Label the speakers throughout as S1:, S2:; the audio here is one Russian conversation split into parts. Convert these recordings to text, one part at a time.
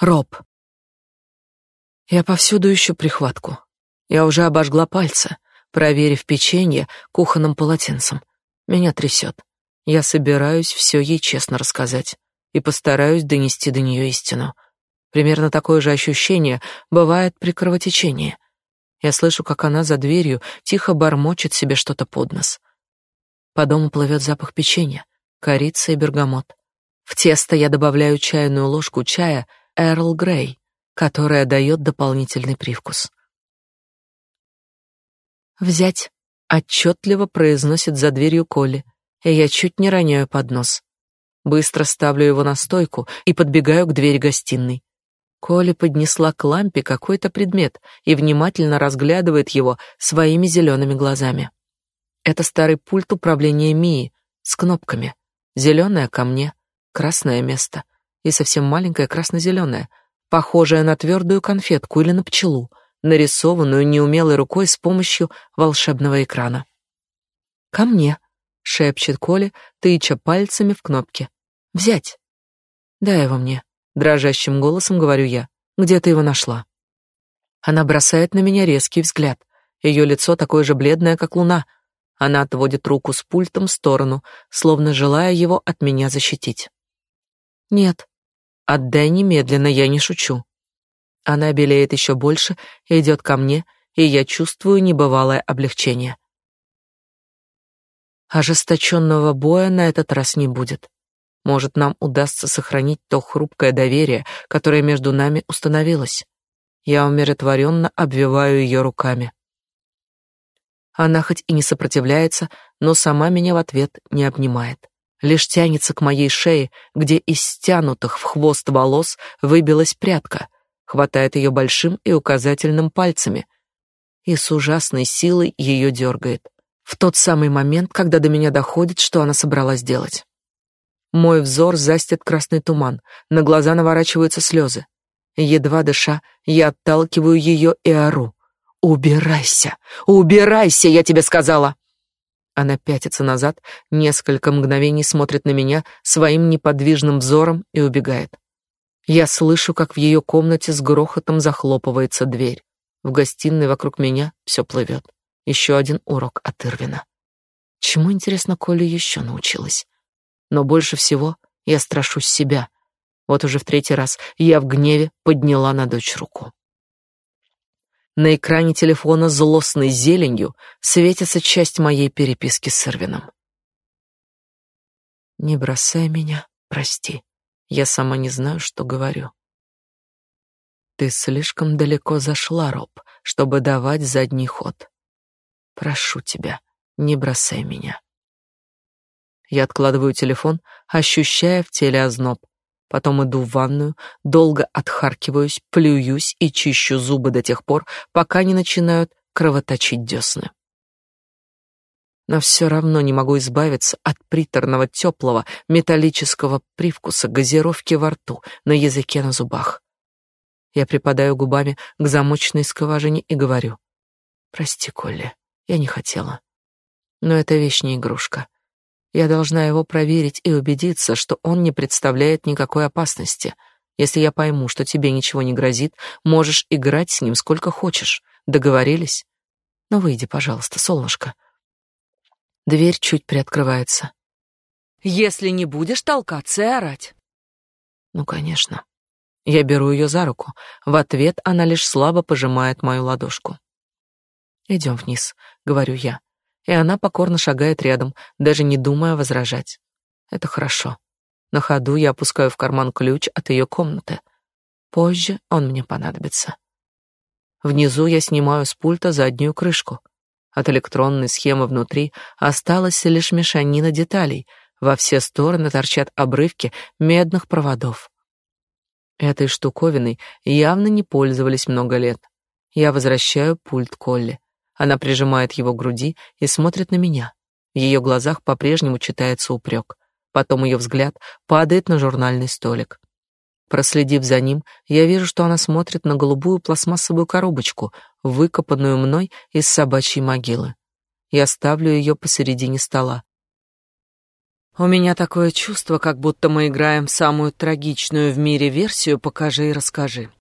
S1: Роб. Я повсюду ищу прихватку. Я уже обожгла пальцы, проверив печенье кухонным полотенцем. Меня трясет. Я собираюсь все ей честно рассказать и постараюсь донести до нее истину. Примерно такое же ощущение бывает при кровотечении. Я слышу, как она за дверью тихо бормочет себе что-то под нос. По дому плывет запах печенья, корица и бергамот. В тесто я добавляю чайную ложку чая Эрл Грей, которая дает дополнительный привкус. «Взять», — отчетливо произносит за дверью Колли, и я чуть не роняю поднос. Быстро ставлю его на стойку и подбегаю к двери гостиной. Коля поднесла к лампе какой-то предмет и внимательно разглядывает его своими зелеными глазами. Это старый пульт управления Мии с кнопками. Зеленое ко мне, красное место и совсем маленькое красно-зеленое, похожее на твердую конфетку или на пчелу, нарисованную неумелой рукой с помощью волшебного экрана. «Ко мне», — шепчет Коля, тыча пальцами в кнопки. «Взять». «Дай его мне», — дрожащим голосом говорю я. «Где ты его нашла?» Она бросает на меня резкий взгляд. Ее лицо такое же бледное, как луна. Она отводит руку с пультом в сторону, словно желая его от меня защитить. «Нет, отдай немедленно, я не шучу». Она белеет еще больше идет ко мне, и я чувствую небывалое облегчение. Ожесточенного боя на этот раз не будет. Может, нам удастся сохранить то хрупкое доверие, которое между нами установилось. Я умиротворенно обвиваю ее руками. Она хоть и не сопротивляется, но сама меня в ответ не обнимает. Лишь тянется к моей шее, где из стянутых в хвост волос выбилась прядка, хватает ее большим и указательным пальцами и с ужасной силой ее дергает в тот самый момент, когда до меня доходит, что она собралась делать. Мой взор застит красный туман, на глаза наворачиваются слезы. Едва дыша, я отталкиваю ее и ору. «Убирайся! Убирайся, я тебе сказала!» Она пятится назад, несколько мгновений смотрит на меня своим неподвижным взором и убегает. Я слышу, как в ее комнате с грохотом захлопывается дверь. В гостиной вокруг меня все плывет. Еще один урок от Ирвина. Чему, интересно, Коля еще научилась? Но больше всего я страшусь себя. Вот уже в третий раз я в гневе подняла на дочь руку. На экране телефона злостной зеленью светится часть моей переписки с Ирвином. Не бросай меня, прости. Я сама не знаю, что говорю. Ты слишком далеко зашла, Роб, чтобы давать задний ход. Прошу тебя, не бросай меня. Я откладываю телефон, ощущая в теле озноб. Потом иду в ванную, долго отхаркиваюсь, плююсь и чищу зубы до тех пор, пока не начинают кровоточить десны. Но все равно не могу избавиться от приторного теплого металлического привкуса газировки во рту, на языке, на зубах. Я припадаю губами к замочной скважине и говорю: "Прости, Колли. Я не хотела. Но эта вещь не игрушка. Я должна его проверить и убедиться, что он не представляет никакой опасности. Если я пойму, что тебе ничего не грозит, можешь играть с ним сколько хочешь. Договорились? Ну выйди, пожалуйста, солнышко. Дверь чуть приоткрывается. Если не будешь толкаться и орать. Ну, конечно. Я беру ее за руку. В ответ она лишь слабо пожимает мою ладошку. Идем вниз, говорю я. И она покорно шагает рядом, даже не думая возражать. Это хорошо. На ходу я опускаю в карман ключ от ее комнаты. Позже он мне понадобится. Внизу я снимаю с пульта заднюю крышку. От электронной схемы внутри осталась лишь мешанина деталей. Во все стороны торчат обрывки медных проводов. Этой штуковиной явно не пользовались много лет. Я возвращаю пульт Колли. Она прижимает его к груди и смотрит на меня. В ее глазах по-прежнему читается упрек. Потом ее взгляд падает на журнальный столик. Проследив за ним, я вижу, что она смотрит на голубую пластмассовую коробочку, выкопанную мной из собачьей могилы. Я ставлю ее посередине стола. У меня такое чувство, как будто мы играем в самую трагичную в мире версию «покажи и расскажи».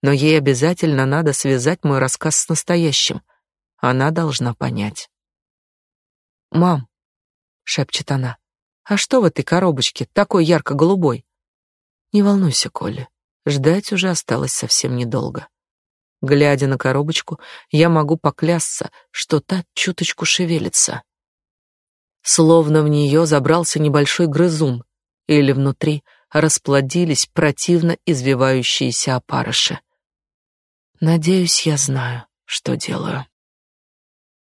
S1: Но ей обязательно надо связать мой рассказ с настоящим. Она должна понять. «Мам», — шепчет она, — «а что в этой коробочке, такой ярко-голубой?» «Не волнуйся, Колли, ждать уже осталось совсем недолго». Глядя на коробочку, я могу поклясться, что та чуточку шевелится словно в нее забрался небольшой грызун, или внутри расплодились противно извивающиеся опарыши. Надеюсь, я знаю, что делаю.